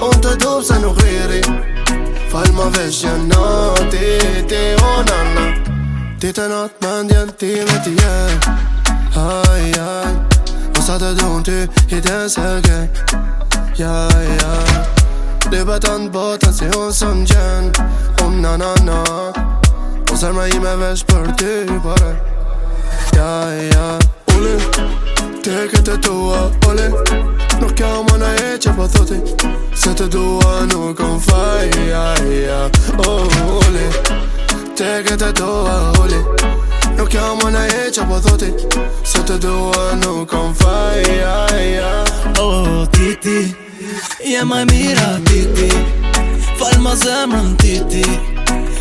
Ons te doop zijn nog alma vesh janë na Ti, oh, na, na Ti të natë më ndjen ti me ti je Aj, aj O po sa të dhun ty i të se ke Ja, ja Dy beton botën si unë së në gjen Unë um, na, na, na O po sërme i me vesh për ty pare Ja, ja Ulin Ti e këtë tua Ulin Nuk jam më që po thotin Se të dua nuk kon fai ja, ja. O, oh, ole Te këtë të dua, ole Nuk jam më na e që po thoti Se të dua nuk kon fai ja, ja. O, oh, titi Je ma mira, titi Falë ma zemrën, titi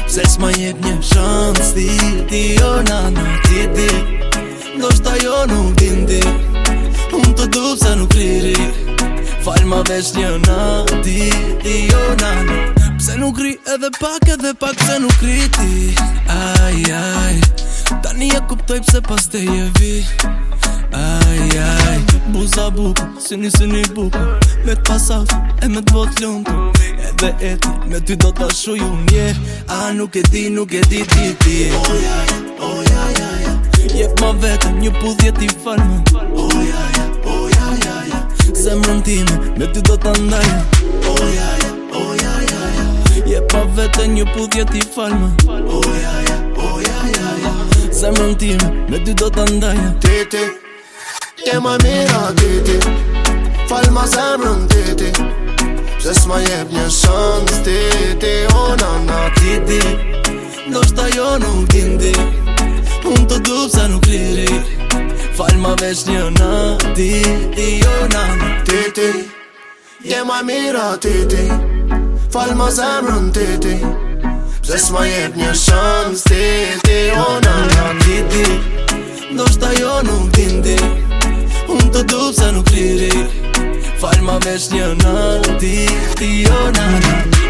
Se s'ma jep një shans titi O, jo, oh, na, na, titi Do shta jo nuk dindi Unë të dupë se nuk ririk Falë ma vesh një në ti Ti jo në në Pse nuk ri edhe pak edhe pak Pse nuk ri ti Aj, aj Tani e kuptoj pse pas te je vi Aj, aj Buza buku, sini sini buku Me të pasaf e me të bot lëmpu Edhe e ti, me ty do të shuju mjer A nuk e di, nuk e di ti ti Oh, jaj, oh, jaj, jaj Jep ma vetë, një pudhjet i farma Oh, jaj qitë zemrën time Me ty do të ndaj Oh ja yeah, ja, yeah, oh ja ja ja Je pa vete një pudhje ti falme Oh ja yeah, ja, yeah, oh ja ja ja Zemrën time me ty do të ndaj Titi Te ma mira titi Falma zemrën titi Pse s'ma jeb një shans titi Fajr jo ma veç një në, ti, ti, o, na, na Ti, ti, je maj mira, ti, ti Fajr ma zemrën, ti, ti Përse s'ma jet një shëns, ti, ti, o, na, na Ti, ti, do shta jo nuk tindik Unë të dupë se nuk lirik Fajr ma veç një jo në, ti, ti, o, na, na, na